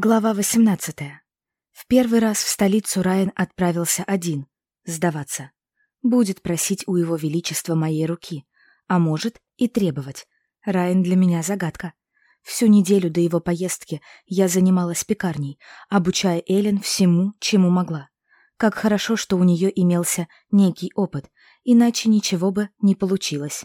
Глава 18. В первый раз в столицу Райан отправился один, сдаваться. Будет просить у его величества моей руки, а может и требовать. Райан для меня загадка. Всю неделю до его поездки я занималась пекарней, обучая Эллен всему, чему могла. Как хорошо, что у нее имелся некий опыт, иначе ничего бы не получилось.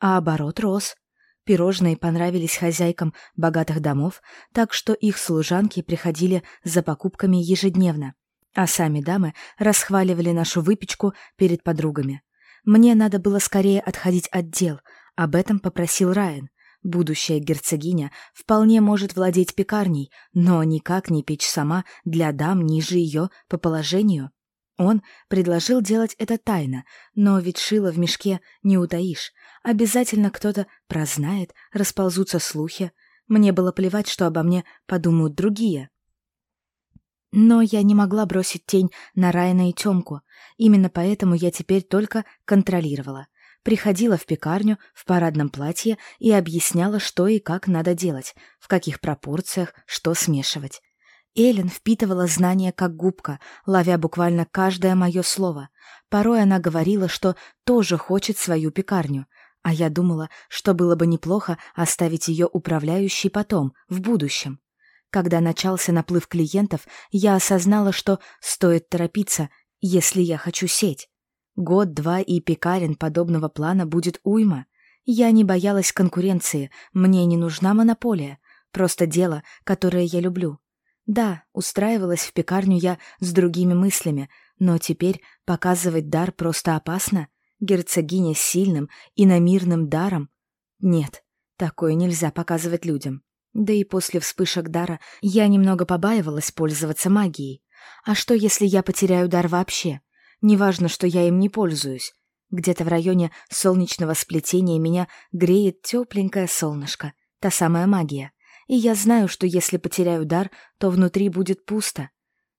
А оборот рос. Пирожные понравились хозяйкам богатых домов, так что их служанки приходили за покупками ежедневно, а сами дамы расхваливали нашу выпечку перед подругами. Мне надо было скорее отходить от дел, об этом попросил Райан. Будущая герцогиня вполне может владеть пекарней, но никак не печь сама для дам ниже ее по положению. Он предложил делать это тайно, но ведь шило в мешке не утаишь. Обязательно кто-то прознает, расползутся слухи. Мне было плевать, что обо мне подумают другие. Но я не могла бросить тень на Райана и Тёмку. Именно поэтому я теперь только контролировала. Приходила в пекарню в парадном платье и объясняла, что и как надо делать, в каких пропорциях, что смешивать. Эллен впитывала знания как губка, ловя буквально каждое мое слово. Порой она говорила, что тоже хочет свою пекарню, а я думала, что было бы неплохо оставить ее управляющей потом, в будущем. Когда начался наплыв клиентов, я осознала, что стоит торопиться, если я хочу сеть. Год-два и пекарен подобного плана будет уйма. Я не боялась конкуренции, мне не нужна монополия, просто дело, которое я люблю. Да, устраивалась в пекарню я с другими мыслями, но теперь показывать дар просто опасно. Герцогиня с сильным и намирным даром? Нет, такое нельзя показывать людям. Да и после вспышек дара я немного побаивалась пользоваться магией. А что, если я потеряю дар вообще? Неважно, что я им не пользуюсь. Где-то в районе солнечного сплетения меня греет тепленькое солнышко, та самая магия и я знаю, что если потеряю дар, то внутри будет пусто.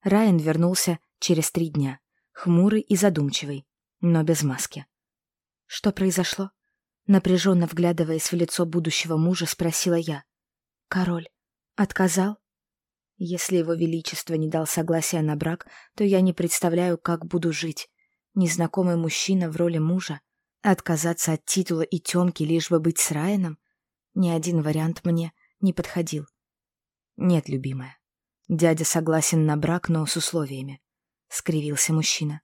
Райан вернулся через три дня, хмурый и задумчивый, но без маски. Что произошло? Напряженно вглядываясь в лицо будущего мужа, спросила я. Король отказал? Если его величество не дал согласия на брак, то я не представляю, как буду жить. Незнакомый мужчина в роли мужа. Отказаться от титула и тёмки, лишь бы быть с Райаном? Ни один вариант мне не подходил. «Нет, любимая. Дядя согласен на брак, но с условиями», — скривился мужчина.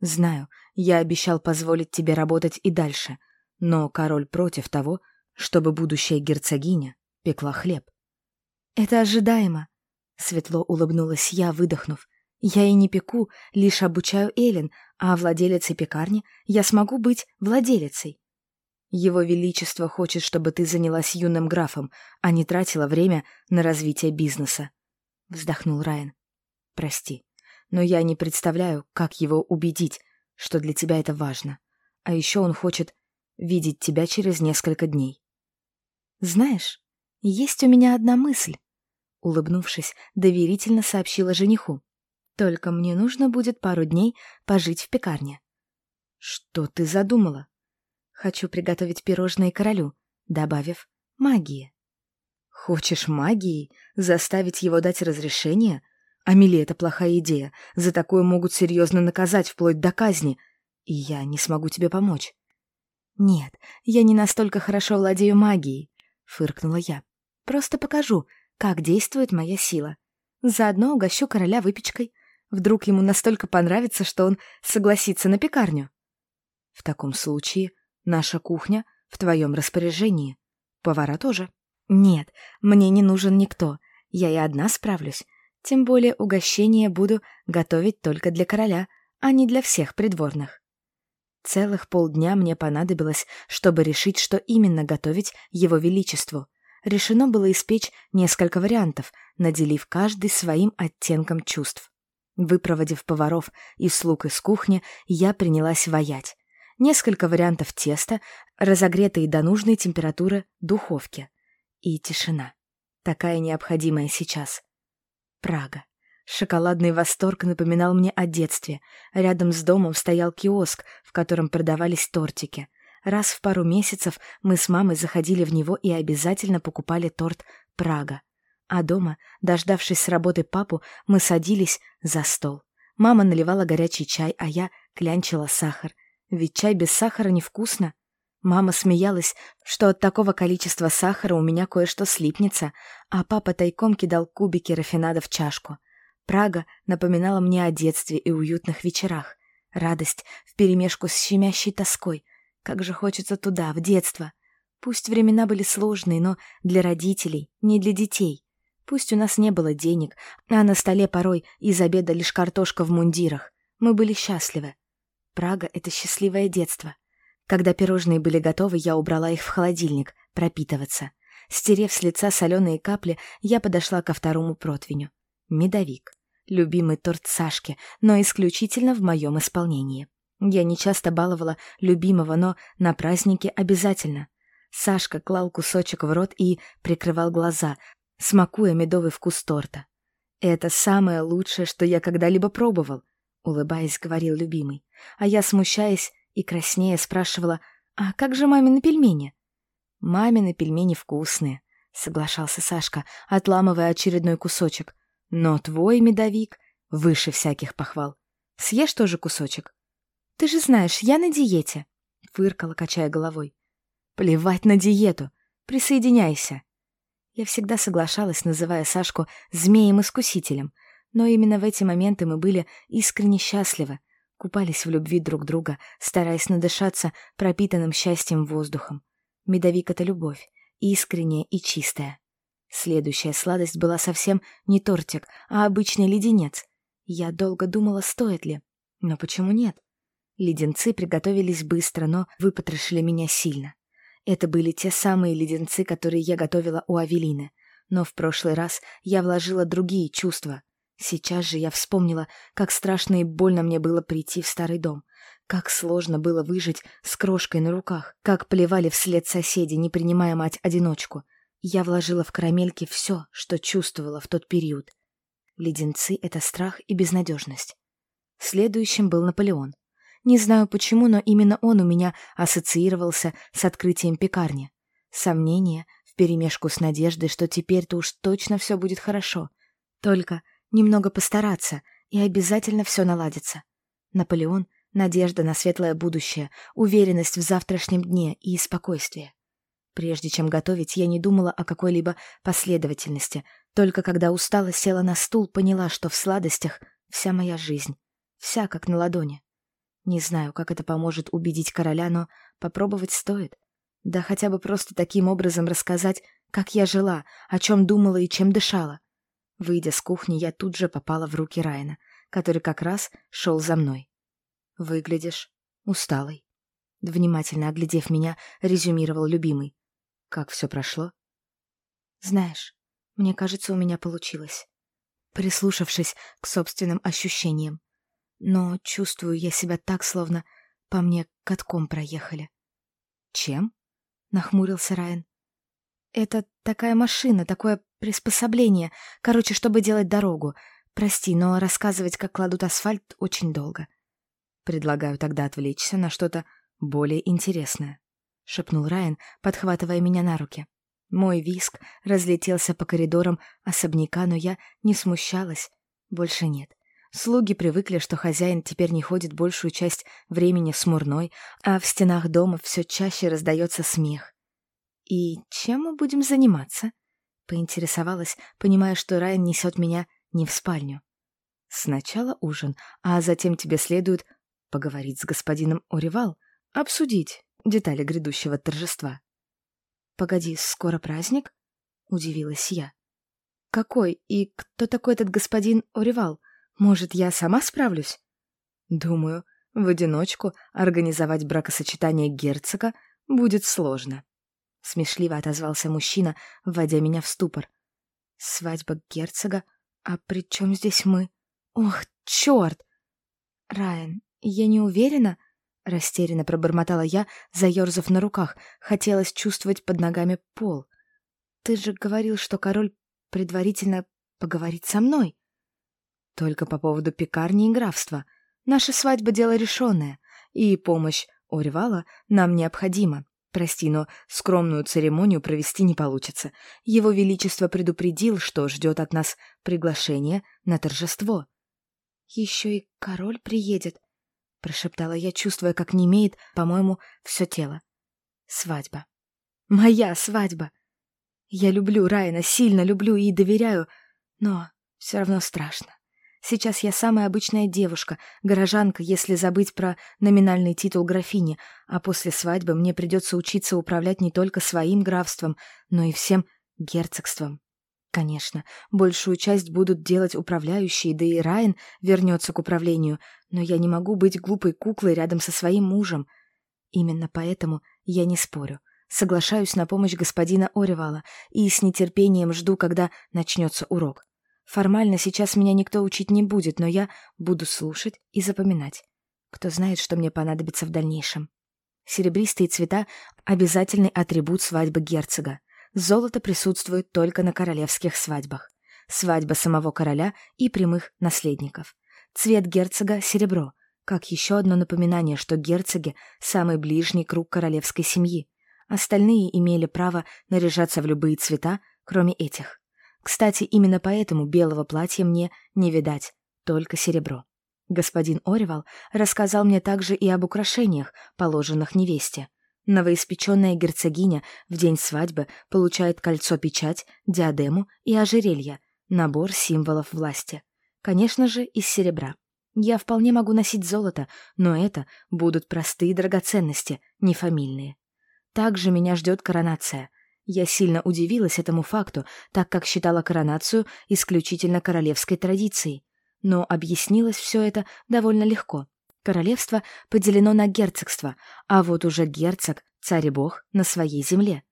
«Знаю, я обещал позволить тебе работать и дальше, но король против того, чтобы будущая герцогиня пекла хлеб». «Это ожидаемо», — светло улыбнулась я, выдохнув. «Я и не пеку, лишь обучаю Эллен, а владелицей пекарни я смогу быть владелицей. Его Величество хочет, чтобы ты занялась юным графом, а не тратила время на развитие бизнеса. Вздохнул Райан. Прости, но я не представляю, как его убедить, что для тебя это важно. А еще он хочет видеть тебя через несколько дней. Знаешь, есть у меня одна мысль. Улыбнувшись, доверительно сообщила жениху. Только мне нужно будет пару дней пожить в пекарне. Что ты задумала? Хочу приготовить пирожные королю, добавив магии. Хочешь магии? Заставить его дать разрешение? Амели, это плохая идея. За такое могут серьезно наказать, вплоть до казни. И я не смогу тебе помочь. Нет, я не настолько хорошо владею магией, фыркнула я. Просто покажу, как действует моя сила. Заодно угощу короля выпечкой. Вдруг ему настолько понравится, что он согласится на пекарню. В таком случае Наша кухня в твоем распоряжении. Повара тоже. Нет, мне не нужен никто. Я и одна справлюсь. Тем более угощение буду готовить только для короля, а не для всех придворных. Целых полдня мне понадобилось, чтобы решить, что именно готовить его величеству. Решено было испечь несколько вариантов, наделив каждый своим оттенком чувств. Выпроводив поваров и слуг из кухни, я принялась ваять несколько вариантов теста, разогретые до нужной температуры духовки. И тишина. Такая необходимая сейчас. Прага. Шоколадный восторг напоминал мне о детстве. Рядом с домом стоял киоск, в котором продавались тортики. Раз в пару месяцев мы с мамой заходили в него и обязательно покупали торт «Прага». А дома, дождавшись с работы папу, мы садились за стол. Мама наливала горячий чай, а я клянчила сахар. Ведь чай без сахара невкусно. Мама смеялась, что от такого количества сахара у меня кое-что слипнется, а папа тайком кидал кубики рафинада в чашку. Прага напоминала мне о детстве и уютных вечерах. Радость вперемешку с щемящей тоской. Как же хочется туда, в детство. Пусть времена были сложные, но для родителей, не для детей. Пусть у нас не было денег, а на столе порой из обеда лишь картошка в мундирах. Мы были счастливы. Прага — это счастливое детство. Когда пирожные были готовы, я убрала их в холодильник, пропитываться. Стерев с лица соленые капли, я подошла ко второму противню. Медовик. Любимый торт Сашки, но исключительно в моем исполнении. Я не часто баловала любимого, но на празднике обязательно. Сашка клал кусочек в рот и прикрывал глаза, смакуя медовый вкус торта. «Это самое лучшее, что я когда-либо пробовал», — улыбаясь, говорил любимый. А я, смущаясь и краснея, спрашивала, «А как же мамины пельмени?» «Мамины пельмени вкусные», — соглашался Сашка, отламывая очередной кусочек. «Но твой медовик выше всяких похвал. Съешь тоже кусочек?» «Ты же знаешь, я на диете», — фыркала, качая головой. «Плевать на диету. Присоединяйся». Я всегда соглашалась, называя Сашку змеем-искусителем, но именно в эти моменты мы были искренне счастливы, купались в любви друг друга, стараясь надышаться пропитанным счастьем воздухом. Медовик — это любовь, искренняя и чистая. Следующая сладость была совсем не тортик, а обычный леденец. Я долго думала, стоит ли. Но почему нет? Леденцы приготовились быстро, но выпотрошили меня сильно. Это были те самые леденцы, которые я готовила у Авелины. Но в прошлый раз я вложила другие чувства. Сейчас же я вспомнила, как страшно и больно мне было прийти в старый дом. Как сложно было выжить с крошкой на руках. Как плевали вслед соседи, не принимая мать-одиночку. Я вложила в карамельки все, что чувствовала в тот период. Леденцы — это страх и безнадежность. Следующим был Наполеон. Не знаю почему, но именно он у меня ассоциировался с открытием пекарни. Сомнение вперемешку с надеждой, что теперь-то уж точно все будет хорошо. Только немного постараться, и обязательно все наладится. Наполеон — надежда на светлое будущее, уверенность в завтрашнем дне и спокойствие. Прежде чем готовить, я не думала о какой-либо последовательности, только когда устала села на стул, поняла, что в сладостях вся моя жизнь, вся как на ладони. Не знаю, как это поможет убедить короля, но попробовать стоит. Да хотя бы просто таким образом рассказать, как я жила, о чем думала и чем дышала. Выйдя с кухни, я тут же попала в руки Райана, который как раз шел за мной. «Выглядишь усталой». Внимательно оглядев меня, резюмировал любимый. «Как все прошло?» «Знаешь, мне кажется, у меня получилось». Прислушавшись к собственным ощущениям, но чувствую я себя так, словно по мне катком проехали. «Чем?» — нахмурился Райан. «Это такая машина, такое приспособление, короче, чтобы делать дорогу. Прости, но рассказывать, как кладут асфальт, очень долго. Предлагаю тогда отвлечься на что-то более интересное», — шепнул Райан, подхватывая меня на руки. Мой виск разлетелся по коридорам особняка, но я не смущалась. Больше нет. Слуги привыкли, что хозяин теперь не ходит большую часть времени смурной, а в стенах дома все чаще раздается смех. «И чем мы будем заниматься?» — поинтересовалась, понимая, что Райан несет меня не в спальню. «Сначала ужин, а затем тебе следует поговорить с господином Оривал, обсудить детали грядущего торжества». «Погоди, скоро праздник?» — удивилась я. «Какой и кто такой этот господин Оривал?» Может, я сама справлюсь? Думаю, в одиночку организовать бракосочетание герцога будет сложно. Смешливо отозвался мужчина, вводя меня в ступор. Свадьба герцога? А при чем здесь мы? Ох, черт! Райан, я не уверена, растерянно пробормотала я, заерзав на руках. Хотелось чувствовать под ногами пол. Ты же говорил, что король предварительно поговорит со мной. Только по поводу пекарни и графства. Наша свадьба — дело решенное, и помощь Оревала нам необходима. Прости, но скромную церемонию провести не получится. Его Величество предупредил, что ждет от нас приглашение на торжество. «Еще и король приедет», — прошептала я, чувствуя, как немеет, по-моему, все тело. «Свадьба. Моя свадьба. Я люблю Райана, сильно люблю и доверяю, но все равно страшно. Сейчас я самая обычная девушка, горожанка, если забыть про номинальный титул графини, а после свадьбы мне придется учиться управлять не только своим графством, но и всем герцогством. Конечно, большую часть будут делать управляющие, да и Райан вернется к управлению, но я не могу быть глупой куклой рядом со своим мужем. Именно поэтому я не спорю. Соглашаюсь на помощь господина Оревала и с нетерпением жду, когда начнется урок. Формально сейчас меня никто учить не будет, но я буду слушать и запоминать. Кто знает, что мне понадобится в дальнейшем. Серебристые цвета — обязательный атрибут свадьбы герцога. Золото присутствует только на королевских свадьбах. Свадьба самого короля и прямых наследников. Цвет герцога — серебро, как еще одно напоминание, что герцоги — самый ближний круг королевской семьи. Остальные имели право наряжаться в любые цвета, кроме этих. Кстати, именно поэтому белого платья мне не видать, только серебро. Господин Оревал рассказал мне также и об украшениях, положенных невесте. Новоиспеченная герцогиня в день свадьбы получает кольцо-печать, диадему и ожерелье, набор символов власти. Конечно же, из серебра. Я вполне могу носить золото, но это будут простые драгоценности, не фамильные. Также меня ждет коронация. Я сильно удивилась этому факту, так как считала коронацию исключительно королевской традицией. Но объяснилось все это довольно легко. Королевство поделено на герцогство, а вот уже герцог, царь и бог, на своей земле.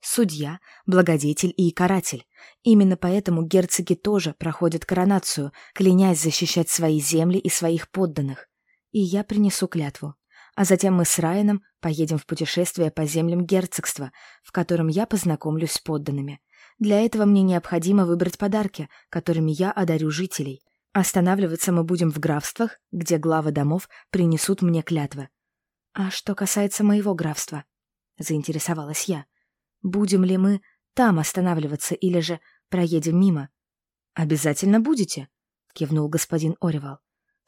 Судья, благодетель и каратель. Именно поэтому герцоги тоже проходят коронацию, клянясь защищать свои земли и своих подданных. И я принесу клятву а затем мы с Райаном поедем в путешествие по землям герцогства, в котором я познакомлюсь с подданными. Для этого мне необходимо выбрать подарки, которыми я одарю жителей. Останавливаться мы будем в графствах, где главы домов принесут мне клятвы. А что касается моего графства, заинтересовалась я. Будем ли мы там останавливаться или же проедем мимо? Обязательно будете, кивнул господин Оревал.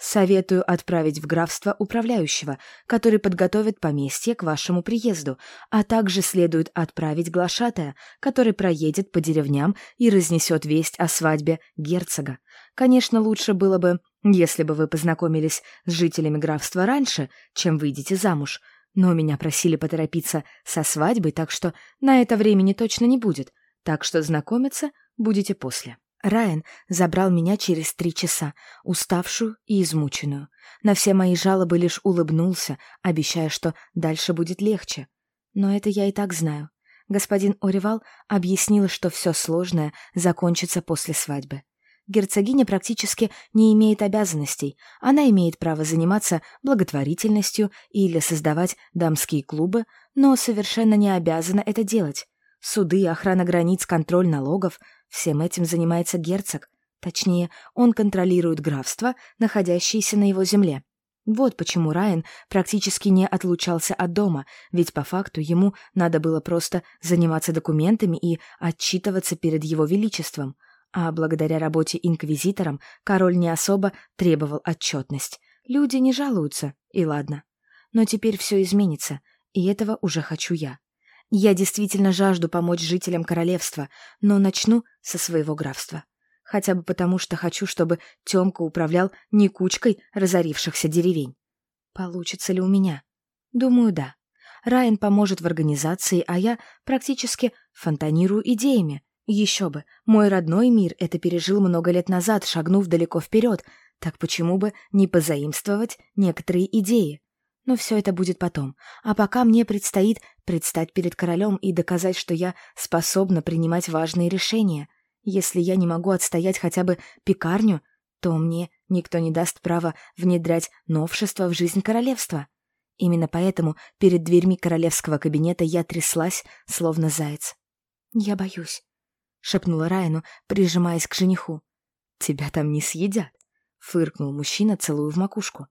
Советую отправить в графство управляющего, который подготовит поместье к вашему приезду, а также следует отправить глашатая, который проедет по деревням и разнесет весть о свадьбе герцога. Конечно, лучше было бы, если бы вы познакомились с жителями графства раньше, чем выйдете замуж, но меня просили поторопиться со свадьбой, так что на это времени точно не будет, так что знакомиться будете после. Райан забрал меня через три часа, уставшую и измученную. На все мои жалобы лишь улыбнулся, обещая, что дальше будет легче. Но это я и так знаю. Господин Оревал объяснил, что все сложное закончится после свадьбы. Герцогиня практически не имеет обязанностей. Она имеет право заниматься благотворительностью или создавать дамские клубы, но совершенно не обязана это делать. Суды, охрана границ, контроль налогов — всем этим занимается герцог. Точнее, он контролирует графство, находящееся на его земле. Вот почему Райан практически не отлучался от дома, ведь по факту ему надо было просто заниматься документами и отчитываться перед его величеством. А благодаря работе инквизитором король не особо требовал отчетность. Люди не жалуются, и ладно. Но теперь все изменится, и этого уже хочу я. Я действительно жажду помочь жителям королевства, но начну со своего графства. Хотя бы потому, что хочу, чтобы Тёмка управлял не кучкой разорившихся деревень. Получится ли у меня? Думаю, да. Райан поможет в организации, а я практически фонтанирую идеями. Еще бы, мой родной мир это пережил много лет назад, шагнув далеко вперед, так почему бы не позаимствовать некоторые идеи? Но все это будет потом. А пока мне предстоит предстать перед королем и доказать, что я способна принимать важные решения. Если я не могу отстоять хотя бы пекарню, то мне никто не даст права внедрять новшества в жизнь королевства. Именно поэтому перед дверьми королевского кабинета я тряслась, словно заяц. «Я боюсь», — шепнула Райану, прижимаясь к жениху. «Тебя там не съедят», — фыркнул мужчина, целую в макушку.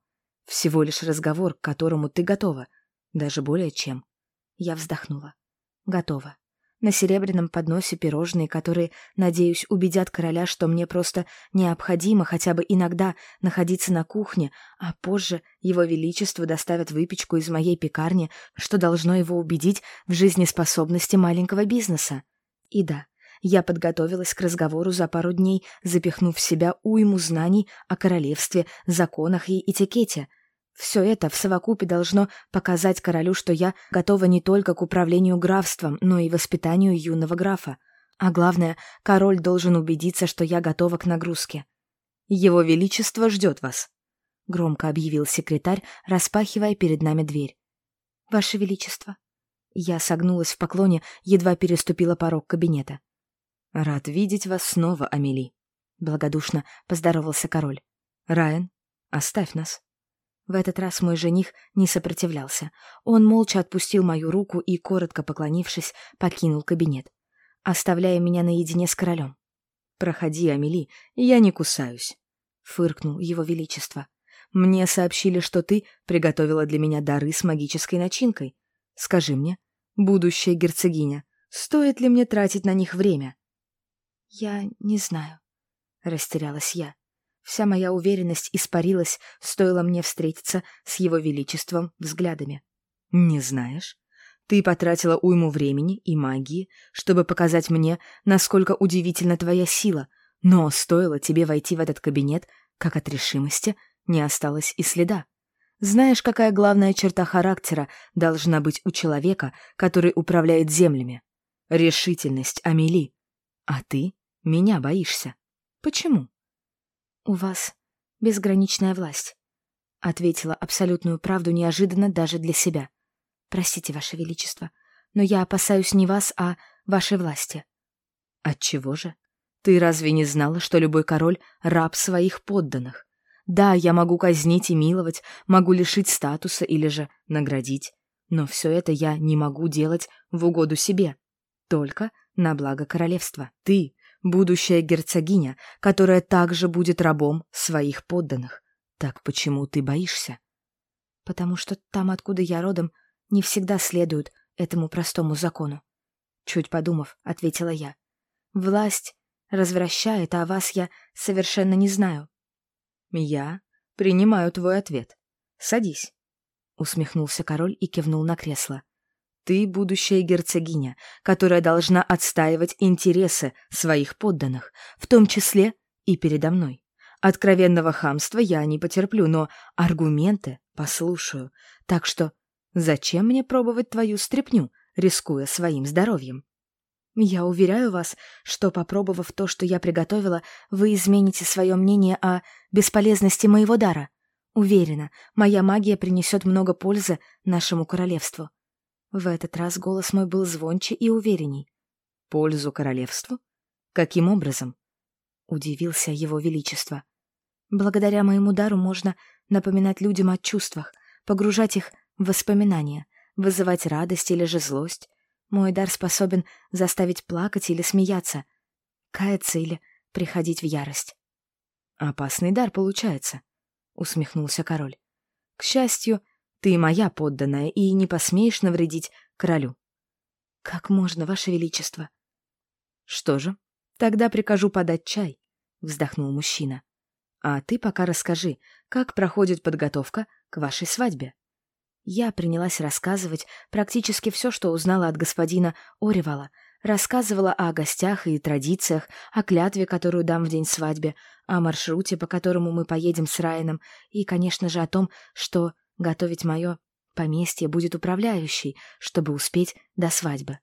Всего лишь разговор, к которому ты готова. Даже более чем. Я вздохнула. Готово. На серебряном подносе пирожные, которые, надеюсь, убедят короля, что мне просто необходимо хотя бы иногда находиться на кухне, а позже его величество доставят выпечку из моей пекарни, что должно его убедить в жизнеспособности маленького бизнеса. И да, я подготовилась к разговору за пару дней, запихнув в себя уйму знаний о королевстве, законах и этикете — все это в совокупе должно показать королю, что я готова не только к управлению графством, но и воспитанию юного графа. А главное, король должен убедиться, что я готова к нагрузке. «Его Величество ждет вас», — громко объявил секретарь, распахивая перед нами дверь. «Ваше Величество». Я согнулась в поклоне, едва переступила порог кабинета. «Рад видеть вас снова, Амели», — благодушно поздоровался король. «Райан, оставь нас». В этот раз мой жених не сопротивлялся. Он молча отпустил мою руку и, коротко поклонившись, покинул кабинет, оставляя меня наедине с королем. «Проходи, Амели, я не кусаюсь», — фыркнул его величество. «Мне сообщили, что ты приготовила для меня дары с магической начинкой. Скажи мне, будущая герцогиня, стоит ли мне тратить на них время?» «Я не знаю», — растерялась я. Вся моя уверенность испарилась, стоило мне встретиться с его величеством взглядами. «Не знаешь? Ты потратила уйму времени и магии, чтобы показать мне, насколько удивительна твоя сила, но стоило тебе войти в этот кабинет, как от решимости не осталось и следа. Знаешь, какая главная черта характера должна быть у человека, который управляет землями? Решительность, Амели. А ты меня боишься. Почему? «У вас безграничная власть», — ответила абсолютную правду неожиданно даже для себя. «Простите, Ваше Величество, но я опасаюсь не вас, а вашей власти». «Отчего же? Ты разве не знала, что любой король — раб своих подданных? Да, я могу казнить и миловать, могу лишить статуса или же наградить, но все это я не могу делать в угоду себе, только на благо королевства. Ты будущая герцогиня, которая также будет рабом своих подданных. Так почему ты боишься? Потому что там, откуда я родом, не всегда следуют этому простому закону. Чуть подумав, ответила я. Власть развращает, а вас я совершенно не знаю. Я принимаю твой ответ. Садись. Усмехнулся король и кивнул на кресло. Ты будущая герцогиня, которая должна отстаивать интересы своих подданных, в том числе и передо мной. Откровенного хамства я не потерплю, но аргументы послушаю. Так что зачем мне пробовать твою стряпню, рискуя своим здоровьем? Я уверяю вас, что, попробовав то, что я приготовила, вы измените свое мнение о бесполезности моего дара. Уверена, моя магия принесет много пользы нашему королевству. В этот раз голос мой был звонче и уверенней. «Пользу королевству? Каким образом?» Удивился его величество. «Благодаря моему дару можно напоминать людям о чувствах, погружать их в воспоминания, вызывать радость или же злость. Мой дар способен заставить плакать или смеяться, каяться или приходить в ярость». «Опасный дар получается», — усмехнулся король. «К счастью, ты моя подданная и не посмеешь навредить королю. Как можно, ваше величество? Что же, тогда прикажу подать чай, вздохнул мужчина. А ты пока расскажи, как проходит подготовка к вашей свадьбе. Я принялась рассказывать практически все, что узнала от господина Оревала, рассказывала о гостях и традициях, о клятве, которую дам в день свадьбы, о маршруте, по которому мы поедем с Райаном, и, конечно же, о том, что Готовить мое поместье будет управляющий, чтобы успеть до свадьбы.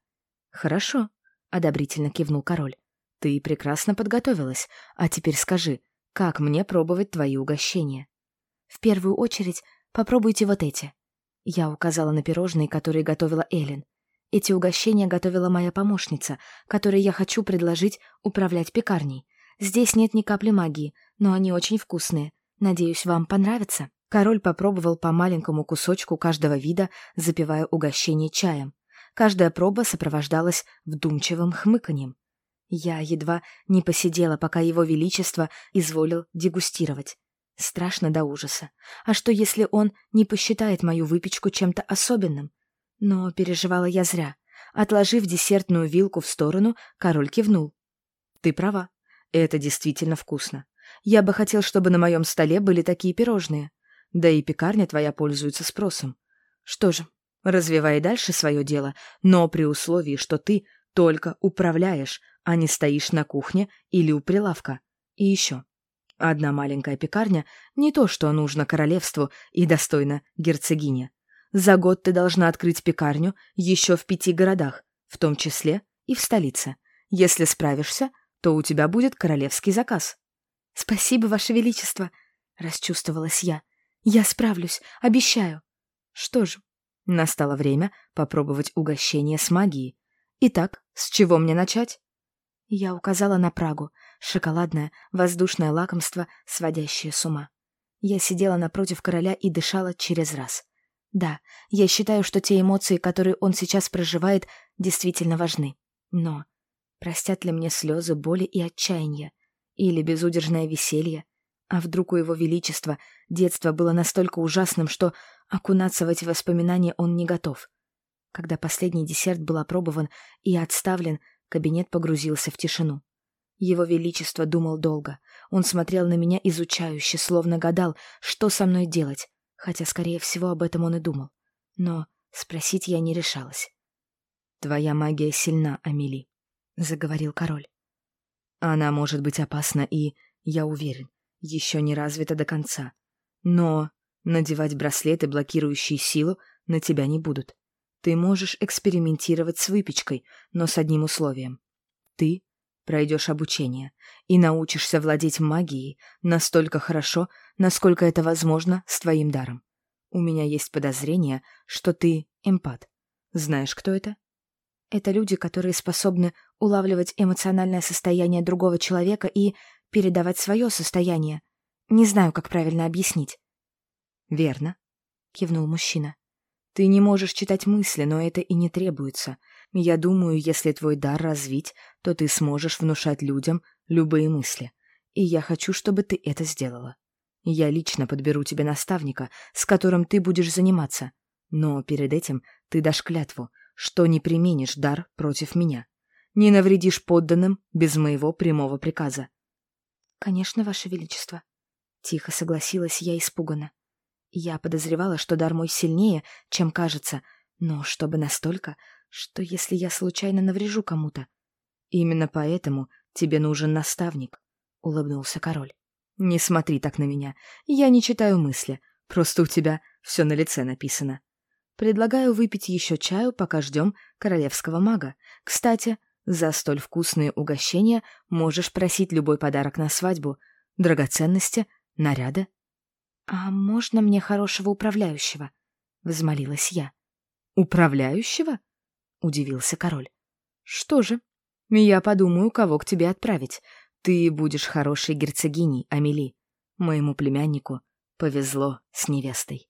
«Хорошо», — одобрительно кивнул король. «Ты прекрасно подготовилась, а теперь скажи, как мне пробовать твои угощения?» «В первую очередь попробуйте вот эти». Я указала на пирожные, которые готовила Эллен. Эти угощения готовила моя помощница, которой я хочу предложить управлять пекарней. Здесь нет ни капли магии, но они очень вкусные. Надеюсь, вам понравится. Король попробовал по маленькому кусочку каждого вида, запивая угощение чаем. Каждая проба сопровождалась вдумчивым хмыканьем. Я едва не посидела, пока его величество изволил дегустировать. Страшно до ужаса. А что, если он не посчитает мою выпечку чем-то особенным? Но переживала я зря. Отложив десертную вилку в сторону, король кивнул. «Ты права. Это действительно вкусно. Я бы хотел, чтобы на моем столе были такие пирожные. Да и пекарня твоя пользуется спросом. Что же, развивай дальше свое дело, но при условии, что ты только управляешь, а не стоишь на кухне или у прилавка. И еще. Одна маленькая пекарня — не то, что нужно королевству и достойно герцогине. За год ты должна открыть пекарню еще в пяти городах, в том числе и в столице. Если справишься, то у тебя будет королевский заказ. «Спасибо, Ваше Величество!» — расчувствовалась я. «Я справлюсь, обещаю!» Что ж, настало время попробовать угощение с магией. Итак, с чего мне начать? Я указала на Прагу, шоколадное, воздушное лакомство, сводящее с ума. Я сидела напротив короля и дышала через раз. Да, я считаю, что те эмоции, которые он сейчас проживает, действительно важны. Но простят ли мне слезы боли и отчаяния? Или безудержное веселье. А вдруг у его величества детство было настолько ужасным, что окунаться в эти воспоминания он не готов. Когда последний десерт был опробован и отставлен, кабинет погрузился в тишину. Его Величество думал долго. Он смотрел на меня изучающе, словно гадал, что со мной делать, хотя, скорее всего, об этом он и думал. Но спросить я не решалась. «Твоя магия сильна, Амели», — заговорил король. Она может быть опасна и, я уверен, еще не развита до конца. Но надевать браслеты, блокирующие силу, на тебя не будут. Ты можешь экспериментировать с выпечкой, но с одним условием. Ты пройдешь обучение и научишься владеть магией настолько хорошо, насколько это возможно с твоим даром. У меня есть подозрение, что ты эмпат. Знаешь, кто это? Это люди, которые способны улавливать эмоциональное состояние другого человека и передавать свое состояние. Не знаю, как правильно объяснить. «Верно», — кивнул мужчина. «Ты не можешь читать мысли, но это и не требуется. Я думаю, если твой дар развить, то ты сможешь внушать людям любые мысли. И я хочу, чтобы ты это сделала. Я лично подберу тебе наставника, с которым ты будешь заниматься. Но перед этим ты дашь клятву, что не применишь дар против меня. Не навредишь подданным без моего прямого приказа. — Конечно, Ваше Величество. Тихо согласилась я испуганно. Я подозревала, что дар мой сильнее, чем кажется, но чтобы настолько, что если я случайно наврежу кому-то. Именно поэтому тебе нужен наставник, — улыбнулся король. Не смотри так на меня, я не читаю мысли, просто у тебя все на лице написано. Предлагаю выпить еще чаю, пока ждем королевского мага. Кстати, за столь вкусные угощения можешь просить любой подарок на свадьбу. Драгоценности, наряды. «А можно мне хорошего управляющего?» — взмолилась я. «Управляющего?» — удивился король. «Что же, я подумаю, кого к тебе отправить. Ты будешь хорошей герцогиней, Амели. Моему племяннику повезло с невестой».